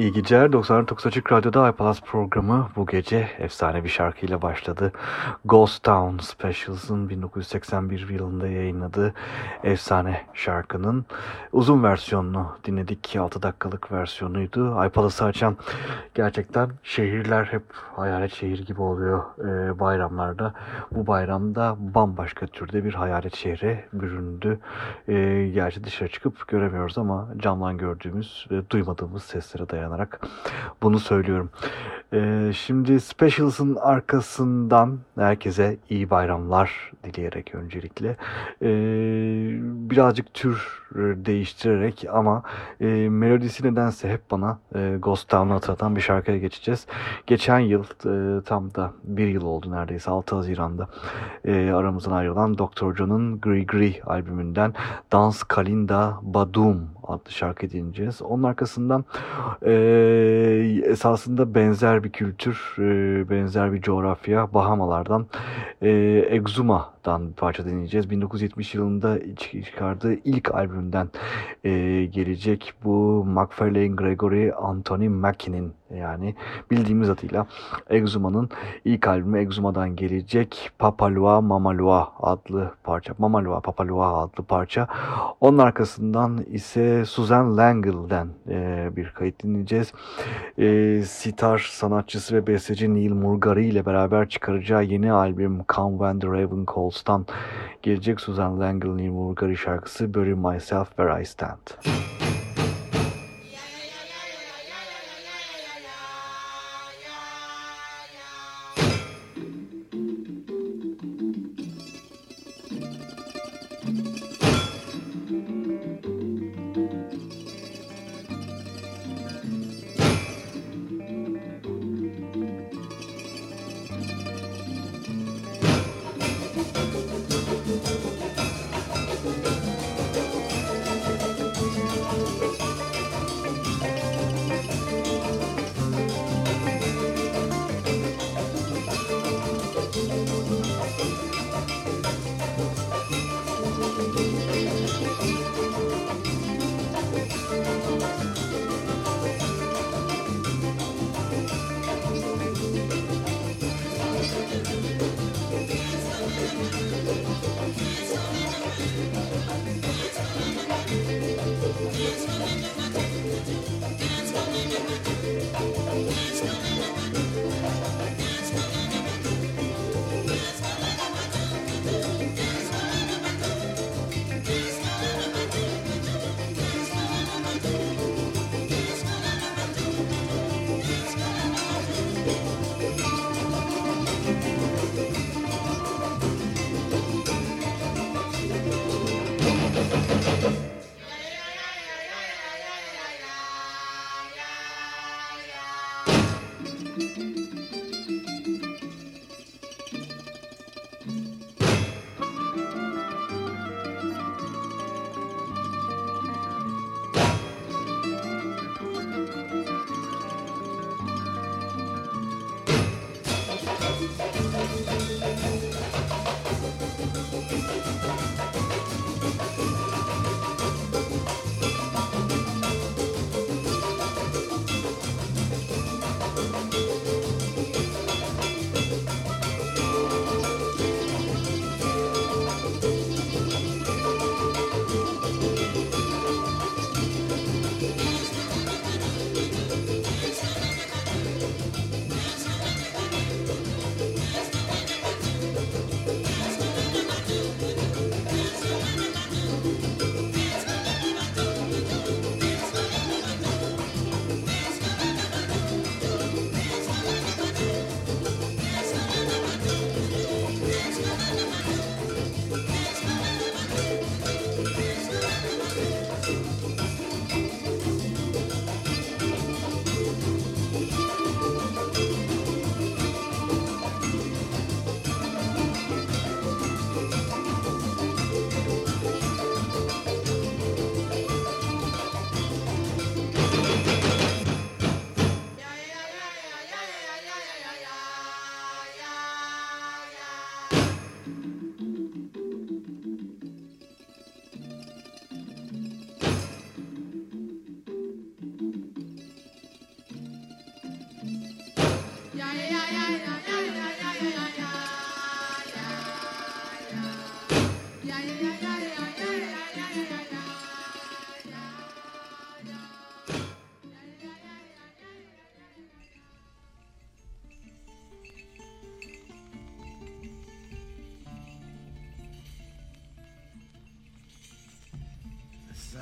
İyi geceler. 99 Açık Radyo'da iPalaz programı bu gece efsane bir şarkıyla başladı. Ghost Town Specials'ın 1981 yılında yayınladığı efsane şarkının uzun versiyonunu dinledik. 6 dakikalık versiyonuydu. iPalaz'ı açan gerçekten şehirler hep hayalet şehir gibi oluyor e, bayramlarda. Bu bayramda bambaşka türde bir hayalet şehre büründü. E, gerçi dışarı çıkıp göremiyoruz ama camdan gördüğümüz ve duymadığımız seslere dayanan dayanarak bunu söylüyorum. Ee, şimdi Specials'ın arkasından herkese iyi bayramlar dileyerek öncelikle ee, birazcık tür değiştirerek ama e, melodisi nedense hep bana e, Ghost Town'u hatırlatan bir şarkıya geçeceğiz. Geçen yıl e, tam da bir yıl oldu neredeyse 6 Haziran'da e, aramızdan ayrılan Dr. John'un Gri Gri albümünden Dans Kalinda Badum adlı şarkı dinleyeceğiz. Onun arkasından e, esasında benzer bir kültür, benzer bir coğrafya Bahamalardan. E, Exuma'dan bir parça dinleyeceğiz. 1970 yılında çıkardığı ilk albümden e, gelecek bu McFarlane Gregory Anthony Mackie'nin yani bildiğimiz adıyla Exuma'nın ilk albümü Exuma'dan gelecek Papalua Mamalua adlı parça. Mamalua Papalua adlı parça. Onun arkasından ise Susan Langel'den e, bir kayıt dinleyeceğiz. E, sitar sanatçısı ve besteci Neil Murgari ile beraber çıkaracağı yeni albüm Come When The Raven Calls'tan gelecek Susan Langle Neil Murgari şarkısı Bury Myself Where I Stand.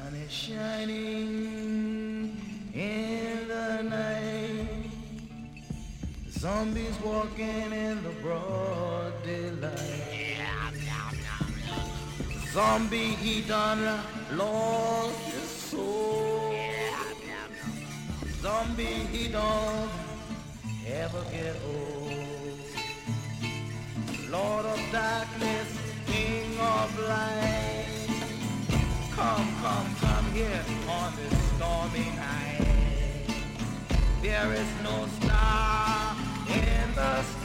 sun is shining in the night. Zombies walking in the broad daylight. Zombie he done lost his soul. Zombie he don't ever get old. Lord of darkness, king of light here on this stormy night. There is no star in the sky.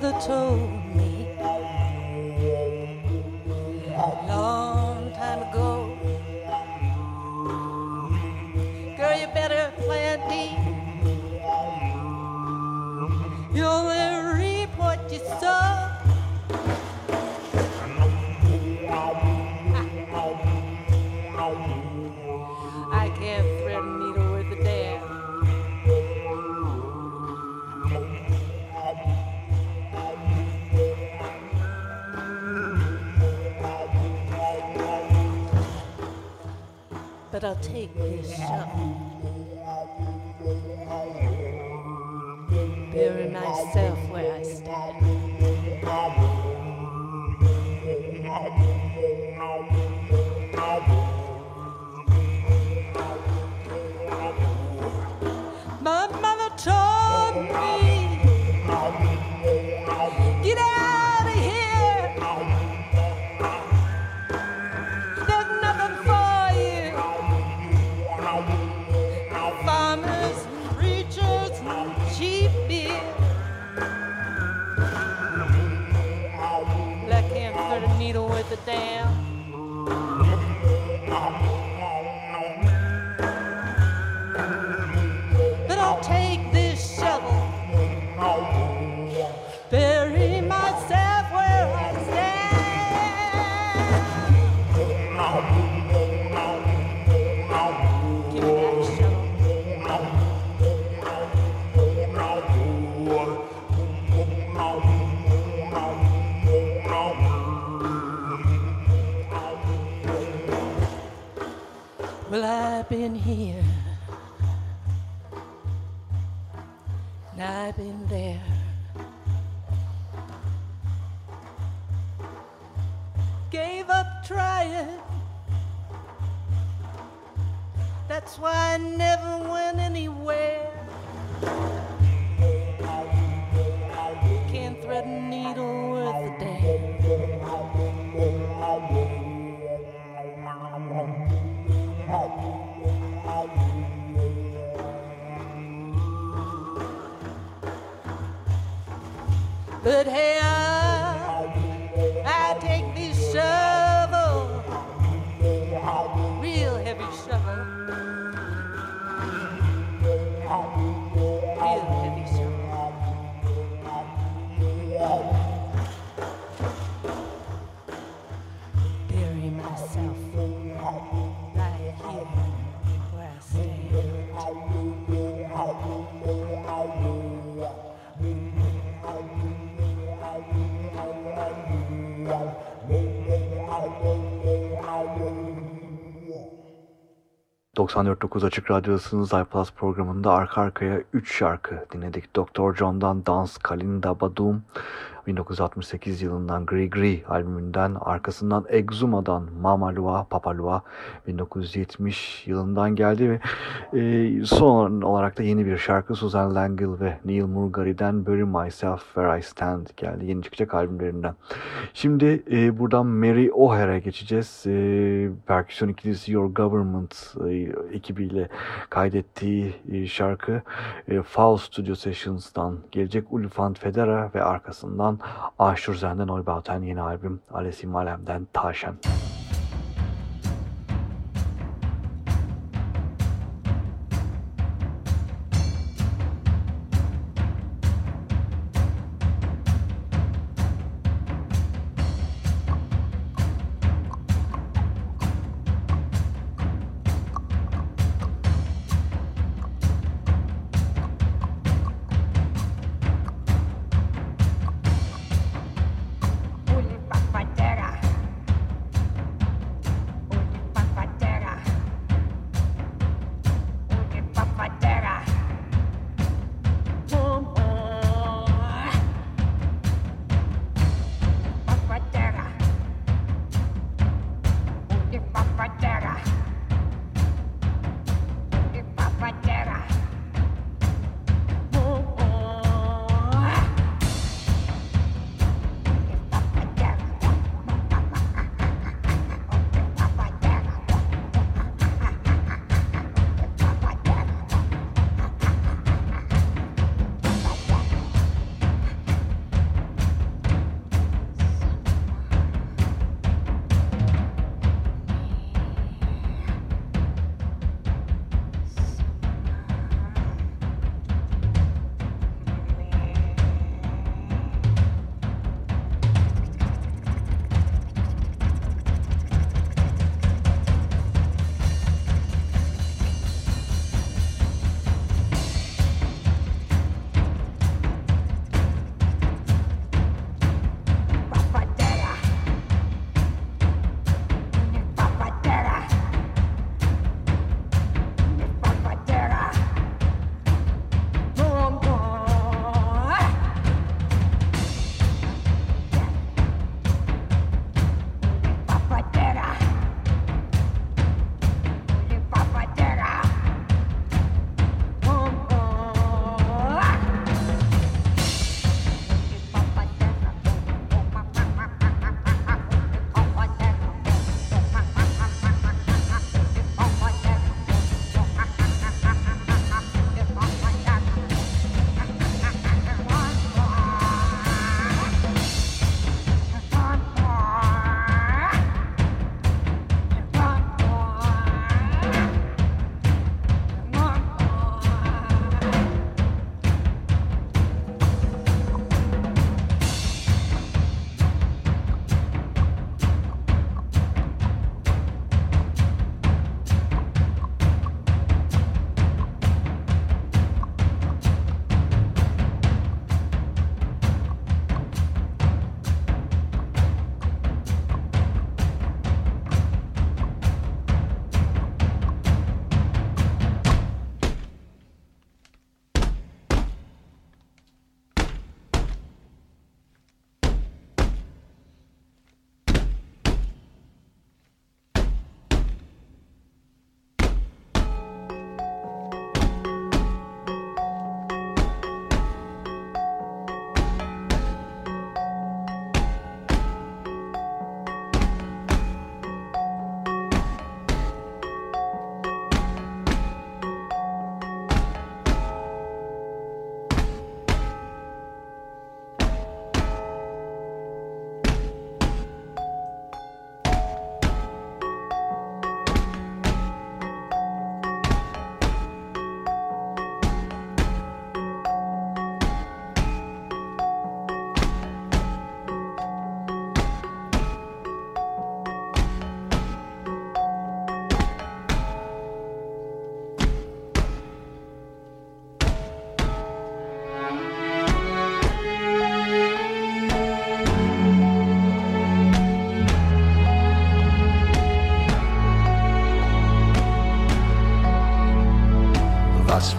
The toe. That I'll take this shovel. Bury myself where I stand. I've been here. And I've been there. ...94.9 Açık Radyosu'nun iPlus programında arka arkaya 3 şarkı dinledik. Dr. John'dan Dans Kalinda Badum, 1968 yılından Gri Gri albümünden, arkasından Exhuma'dan Mama Lua, Papa Lua, 1970 yılından geldi ve e, son olarak da yeni bir şarkı Susan Langill ve Neil Murgari'den Bury Myself Where I Stand geldi. Yeni çıkacak albümlerinden. Şimdi e, buradan Mary O'Hare'e geçeceğiz. E, perküsyon ikilisi Your Government e, ekibiyle kaydettiği e, şarkı e, Foul Studio Sessions'dan gelecek Ulfant Federa ve arkasından Aşur Zende Neubauten yeni albüm Alessi Malem'den Taşen.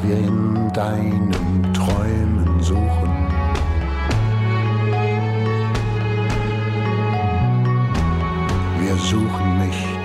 Wir in deinen Träumen suchen. Wir suchen nichts.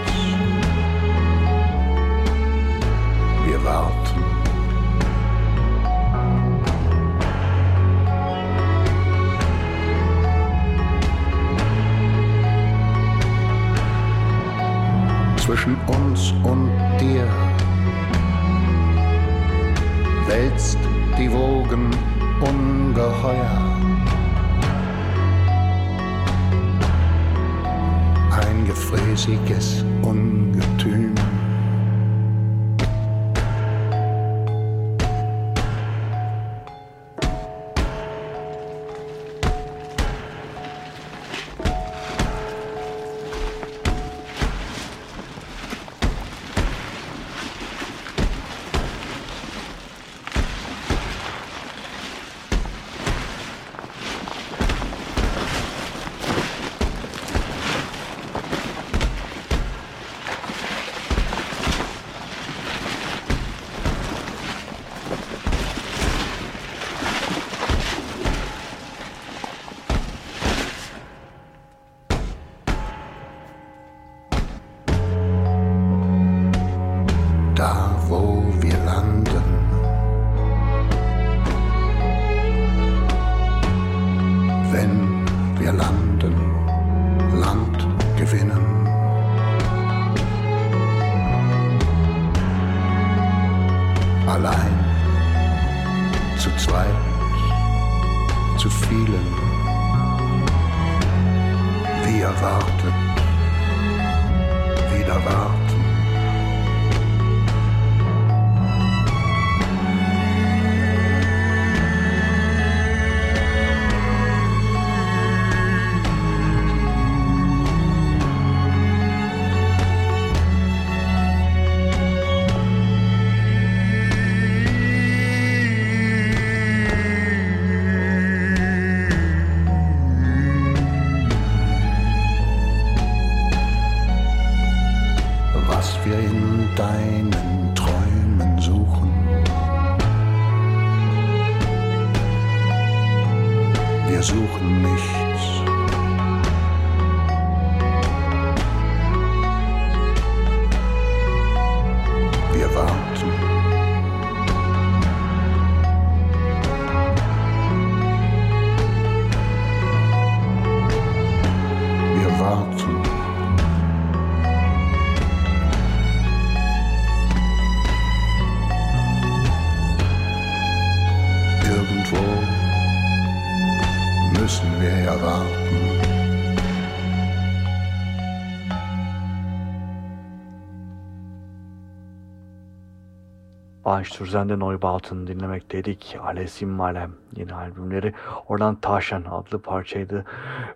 Einstürzen'de Neubauten dinlemekteydik. Alesim Malem yeni albümleri. Oradan Taşan adlı parçaydı.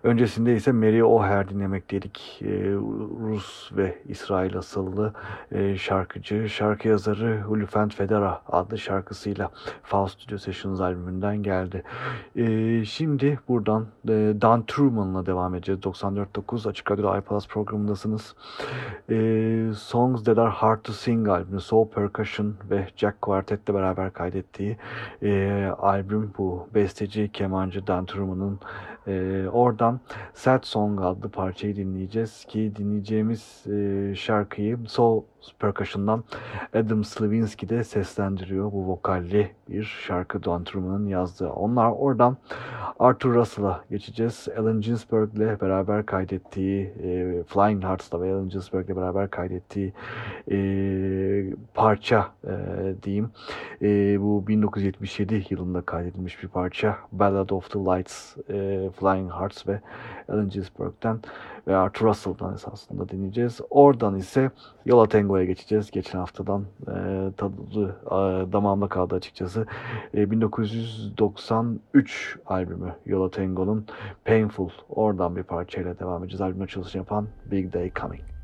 Öncesinde ise Mary O'Hare dinlemekteydik. Ee, Rus ve İsrail asıllı e, şarkıcı, şarkı yazarı Hulufent Federa adlı şarkısıyla Faust Studio Sessions albümünden geldi. Ee, şimdi buradan e, Dan Truman'la devam edeceğiz. 94.9 Açık Radyo'da iPlus programındasınız. Ee, Songs That Are Hard to Sing albümü Soul Percussion ve Jack Quartet'le beraber kaydettiği e, albüm bu. Besteci, kemancı Dan Truman'ın e, oradan Sad Song adlı parçayı dinleyeceğiz ki dinleyeceğimiz e, şarkıyı Soul Percussion'dan Adam Slavinsky de seslendiriyor. Bu vokalli bir şarkı Dan Truman'ın yazdığı. Onlar oradan Arthur Russell'a geçeceğiz. Allen Ginsberg'le beraber kaydettiği e, Flying Hearts'la ve Allen Ginsberg'le beraber kaydettiği e, parça e, diyeyim. E, bu 1977 yılında kaydedilmiş bir parça. Ballad of the Lights, e, Flying Hearts ve Allen Ginsberg'den ve Arthur Russell'dan esasında dinleyeceğiz. Oradan ise Yola Tango'ya geçeceğiz. Geçen haftadan e, tadı e, damağımda kaldı açıkçası. E, 1993 albümü Yola Tango'nun Painful. Oradan bir parçayla devam edeceğiz. Albüm açılışını yapan Big Day Coming.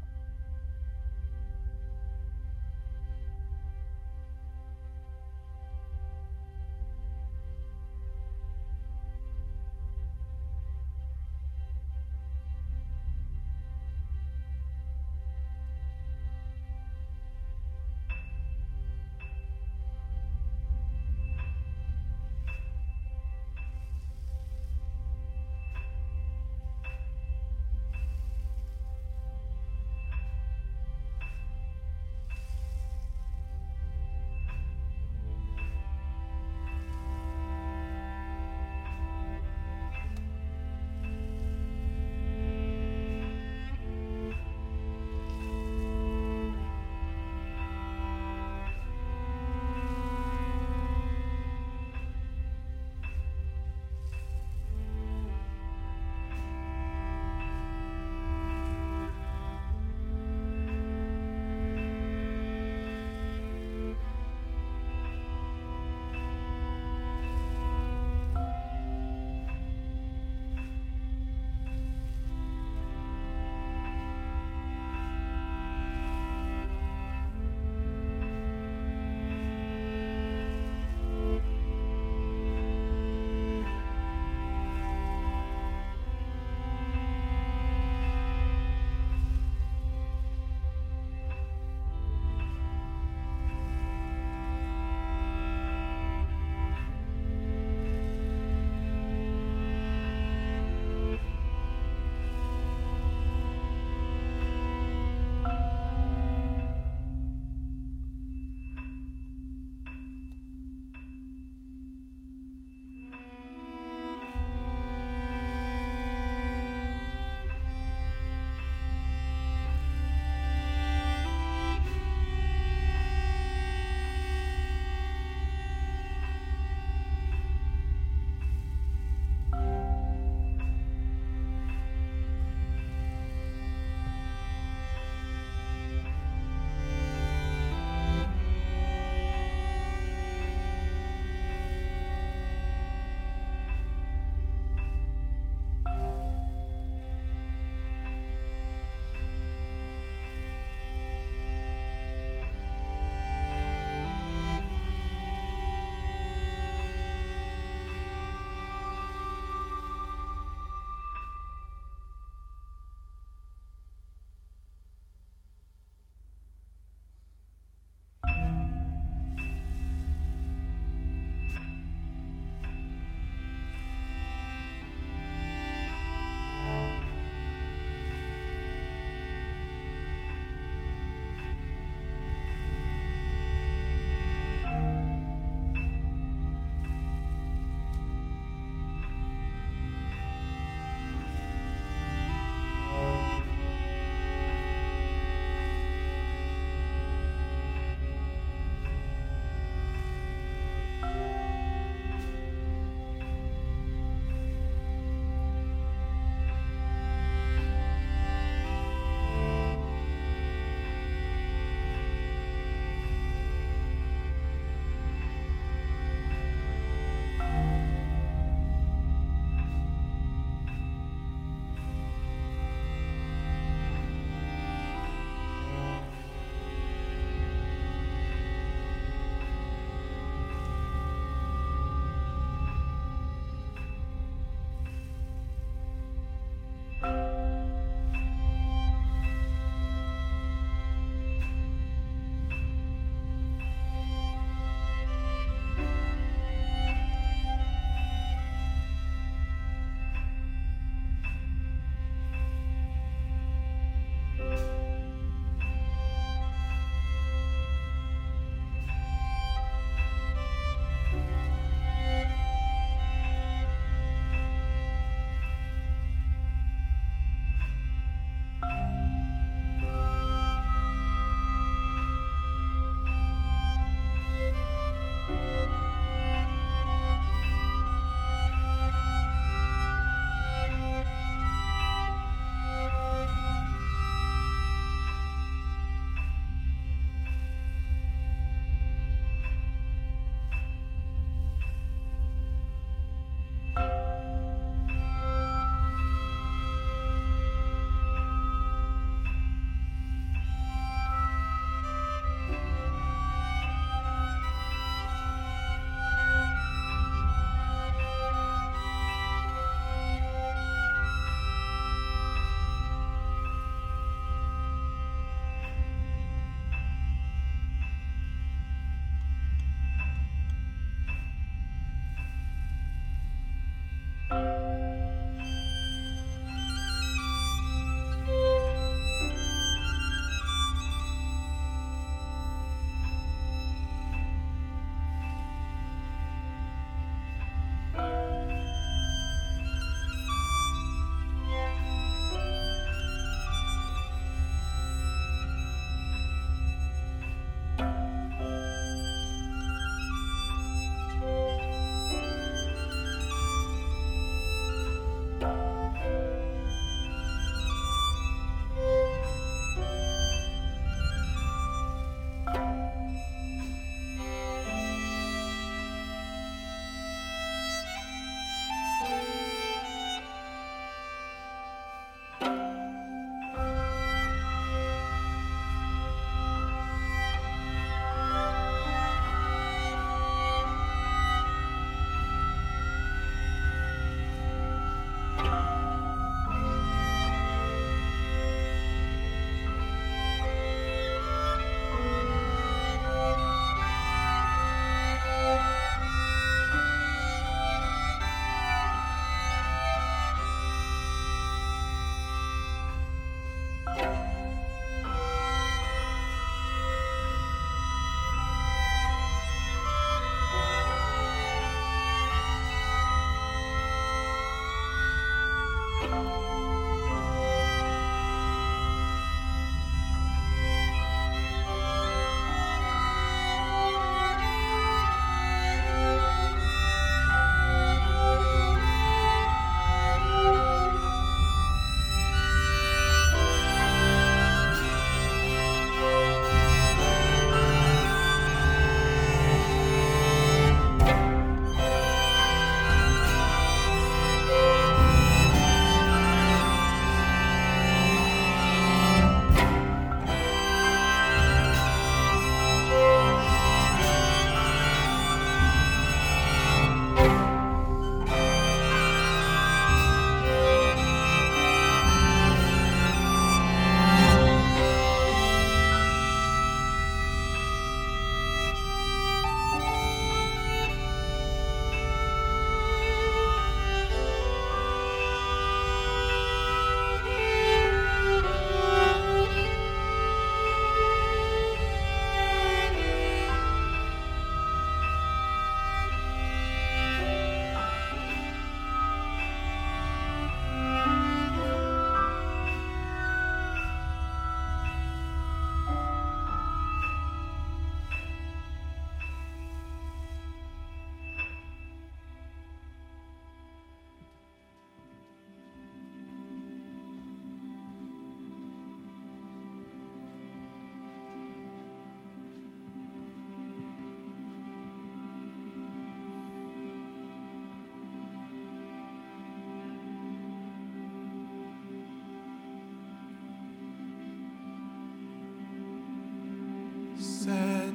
Música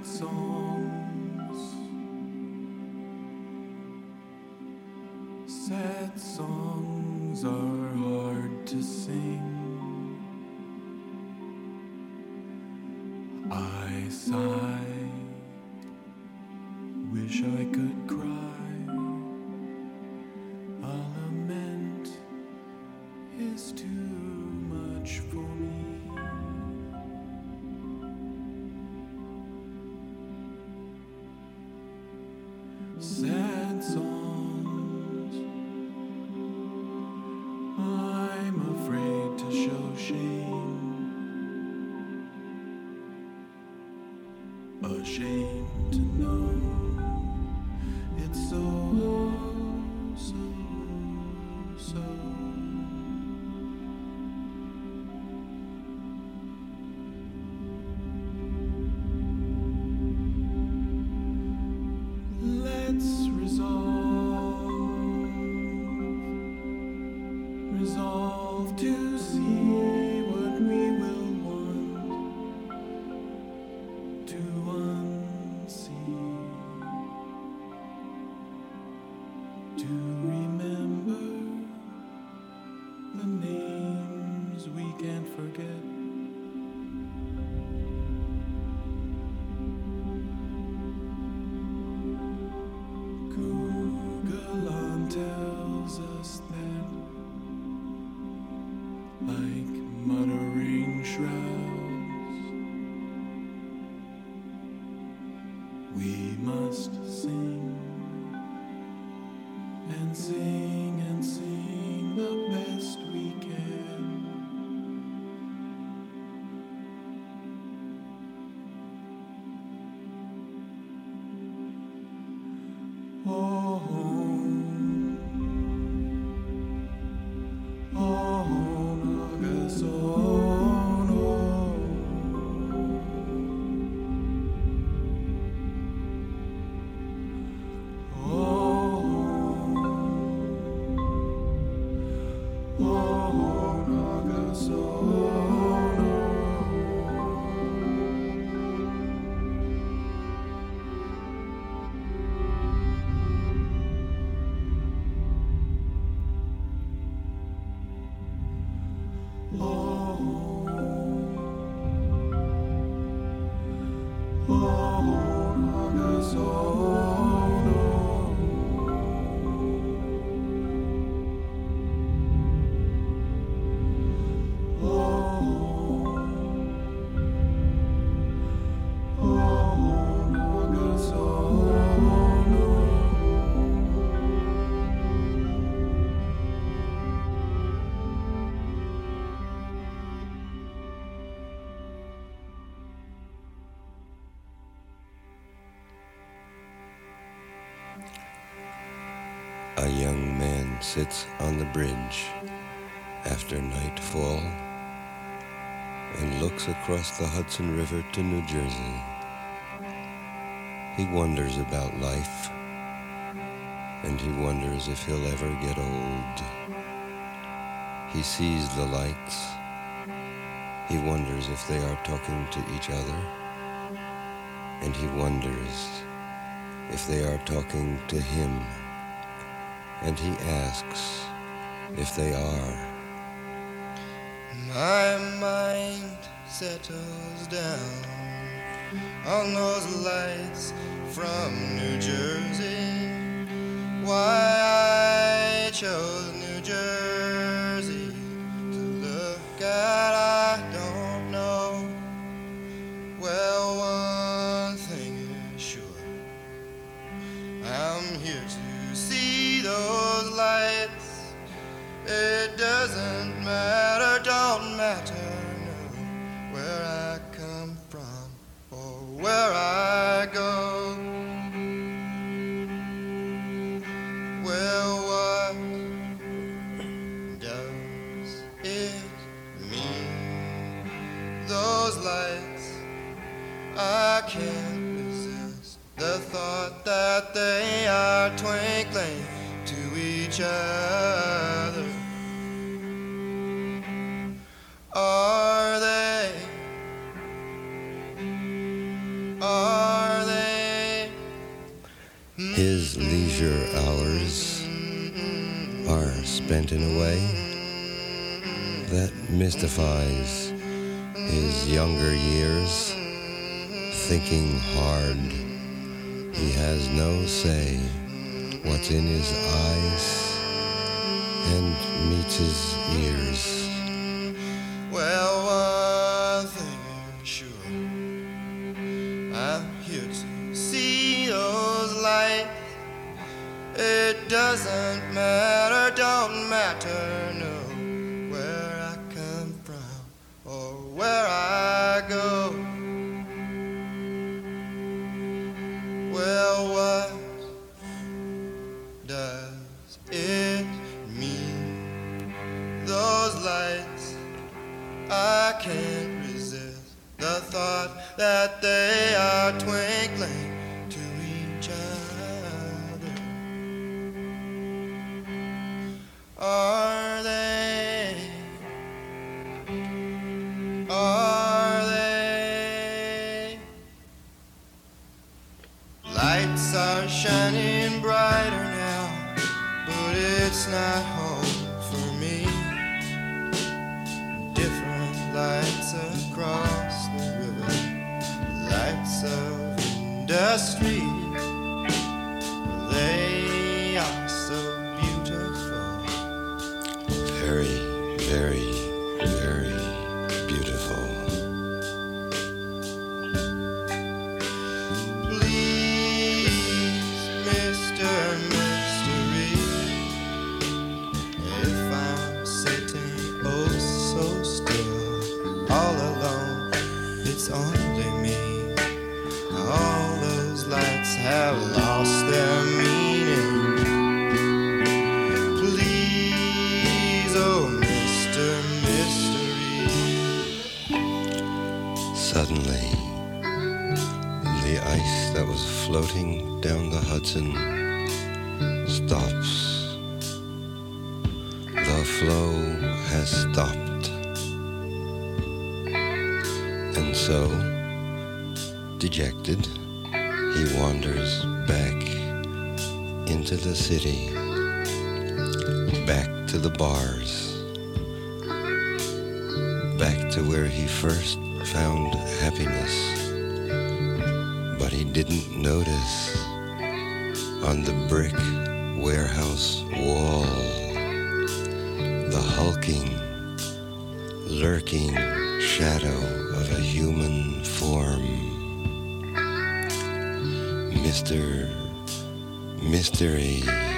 with songs. Sad songs are hard to sing. I sigh, wish I could. Sits on the bridge after nightfall and looks across the Hudson River to New Jersey. He wonders about life and he wonders if he'll ever get old. He sees the lights. He wonders if they are talking to each other. And he wonders if they are talking to him. And he asks if they are. My mind settles down on those lights from New Jersey. Why I chose New Jersey other. Are they? Are they? His leisure hours are spent in a way that mystifies his younger years, thinking hard. He has no say what's in his eyes and meets his ears. Back to where he first found happiness. But he didn't notice on the brick warehouse wall the hulking, lurking shadow of a human form. Mr. Mystery.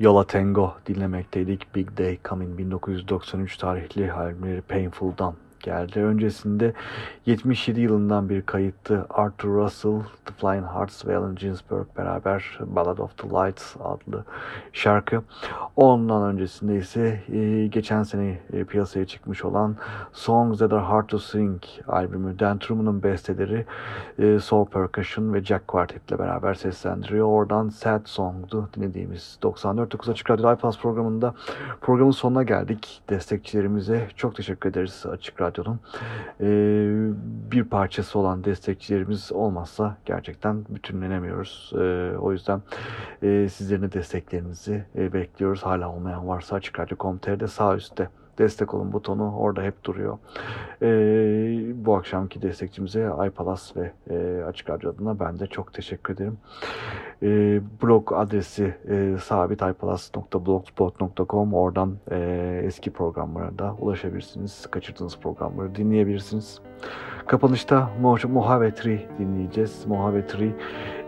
Yola Tango dinlemekteydik. Big Day Coming 1993 tarihli albümleri Painful'dan geldi. Öncesinde 77 yılından bir kayıttı. Arthur Russell, The Flying Hearts ve Allen Ginsberg beraber Ballad of the Lights adlı şarkı. Ondan öncesinde ise e, geçen sene e, piyasaya çıkmış olan Songs That Are Hard to Sing albümü. Dan Truman'ın besteleri e, Soul Percussion ve Jack Quartet ile beraber seslendiriyor. Oradan Sad Song'du dinlediğimiz 94.9 Açık Radyo iPlus programında programın sonuna geldik. Destekçilerimize çok teşekkür ederiz Açık Radyo Radyo'nun e, bir parçası olan destekçilerimiz olmazsa gerçekten bütünlenemiyoruz. E, o yüzden e, sizlerin de desteklerinizi e, bekliyoruz. Hala olmayan varsa Açık Radyo.com.tr'de sağ üstte destek olun butonu orada hep duruyor. E, bu akşamki destekçimize iPalas ve e, Açık Radyo adına ben de çok teşekkür ederim. E, blog adresi e, sabit ipalas.blogspot.com oradan e, eski programlara da ulaşabilirsiniz. Kaçırdığınız programları dinleyebilirsiniz. Kapanışta Mojave Tree dinleyeceğiz. Mojave Tree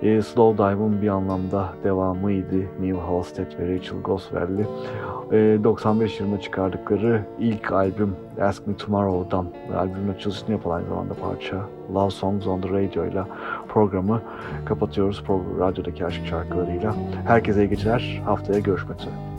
e, Slow Dive'ın bir anlamda devamıydı. Neil Halstead ve Rachel Goswell'li. E, 95 yılında çıkardıkları ilk albüm Ask Me Tomorrow'dan albümün açılışını yapan aynı zamanda parça Love Songs on the Radio ile programı kapatıyoruz. Program, radyodaki aşk şarkılarıyla. Herkese iyi geceler. Haftaya görüşmek üzere.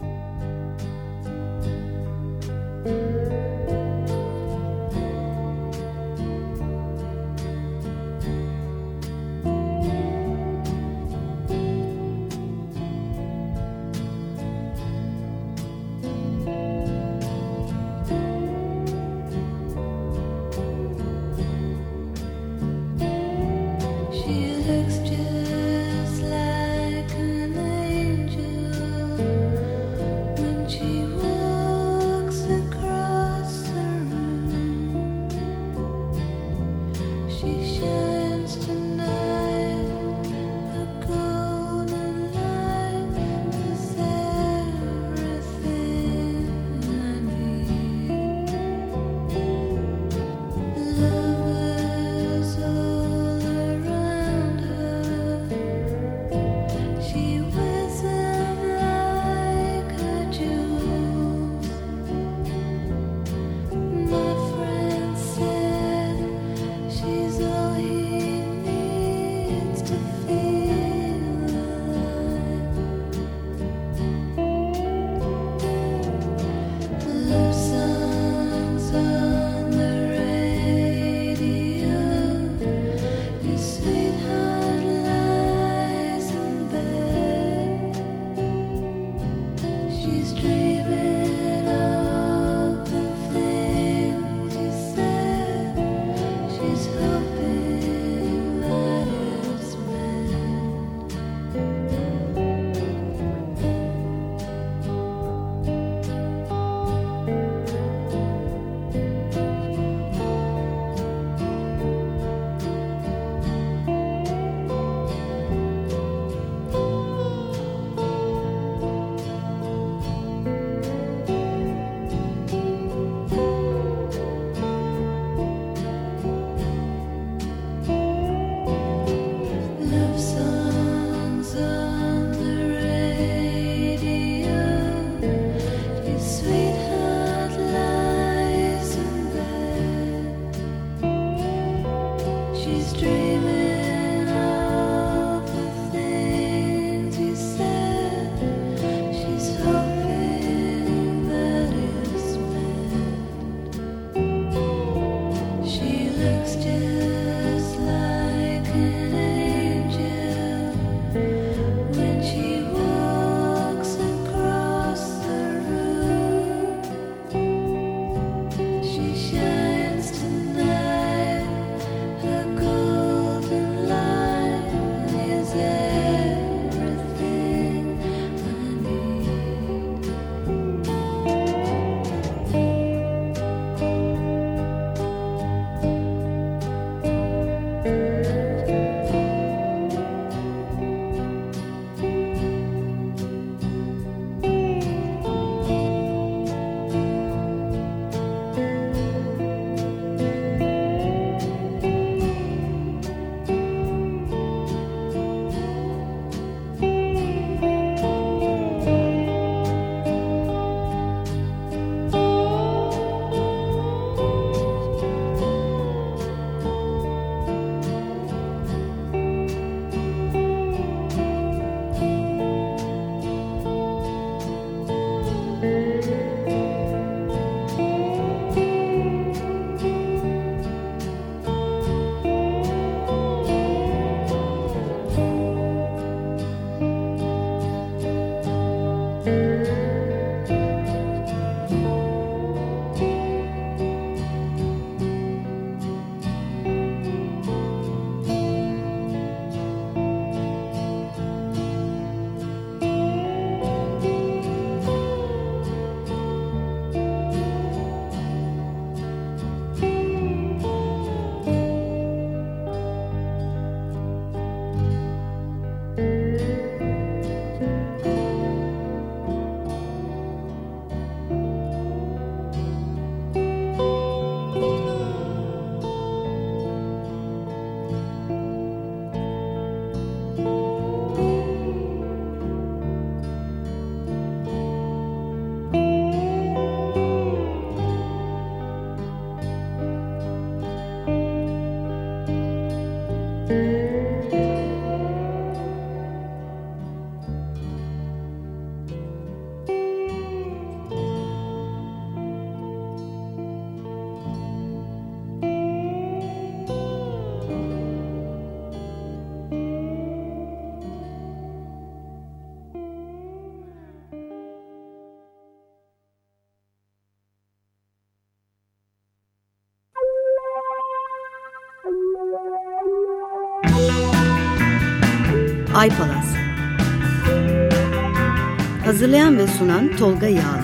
Ay Hazırlayan ve sunan Tolga Yağlı